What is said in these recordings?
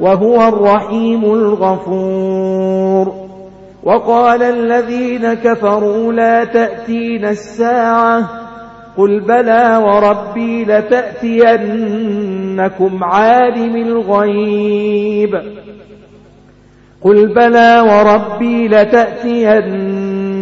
وهو الرحيم الغفور. وقال الذين كفروا لا تأتين الساعة قل بلى وربي لتأتينكم عالم الغيب. قل بلى وربي لتأتينكم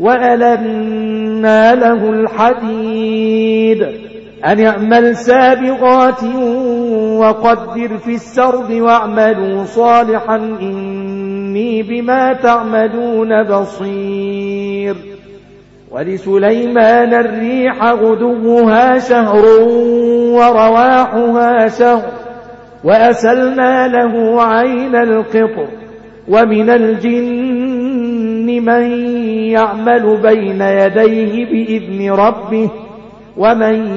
وألنا له الحديد. أن يعمل سابغات وقدر في السرد واعملوا صالحا إني بما تعملون بصير. ولسليمان الريح غدوها شهر ورواحها شهر. وأسلنا له عين القطر. ومن الجن من يعمل بين يديه بإذن ربه ومن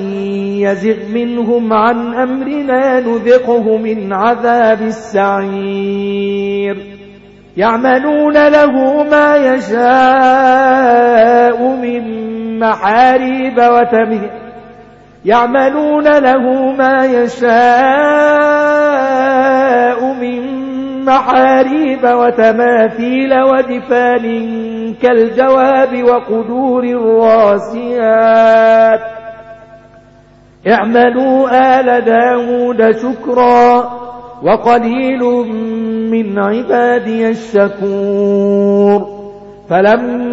يزغ منهم عن أمرنا نذقه من عذاب السعير. يعملون له ما يشاء من محاريب وتمهيد. يعملون له ما يشاء محاريب وتماثيل ودفان كالجواب وقدور الراسيات. اعملوا آل داود شكرا وقليل من عبادي الشكور. فلما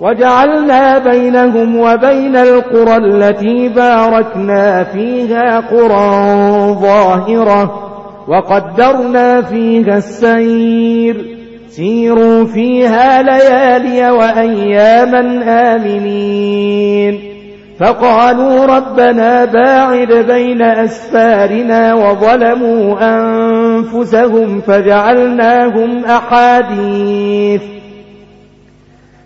وجعلنا بينهم وبين القرى التي باركنا فيها قرى ظاهرة وقدرنا فيها السير. سيروا فيها ليالي وأياما آمنين. فقالوا ربنا باعد بين أسفارنا وظلموا أنفسهم فجعلناهم أحاديث.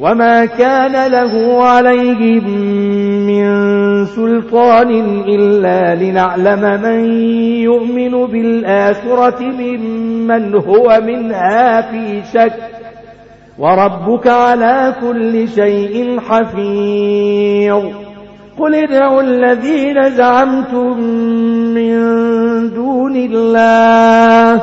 وما كان له عليهم من سلطان إلا لنعلم من يؤمن بالآخرة ممن هو منها في شك وربك على كل شيء حفيظ قل ادعوا الذين زعمتم من دون الله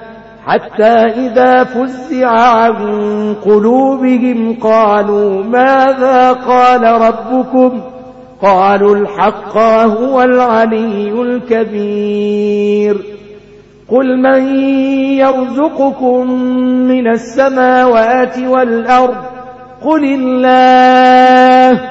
حتى إذا فزع عن قلوبهم قالوا ماذا قال ربكم؟ قالوا الحق هو العلي الكبير. قل من يرزقكم من السماوات والأرض؟ قل الله.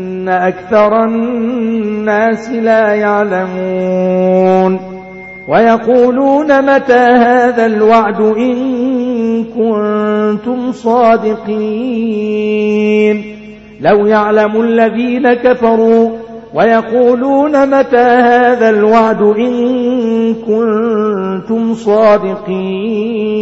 أكثر الناس لا يعلمون ويقولون متى هذا الوعد إن كنتم صادقين لو يعلم الذين كفروا ويقولون متى هذا الوعد إن كنتم صادقين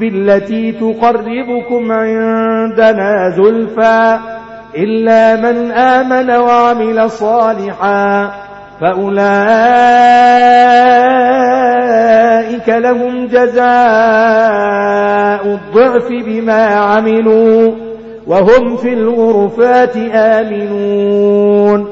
بالتي تقربكم عندنا زلفى إلا من آمن وعمل صالحا فأولئك لهم جزاء الضعف بما عملوا وهم في الغرفات آمنون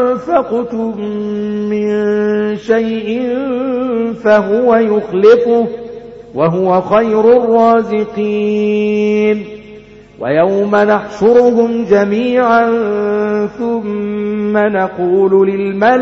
أنفقتم من شيء فهو يخلفه وهو خير الرازقين. ويوم نحشرهم جميعا ثم نقول للملائكة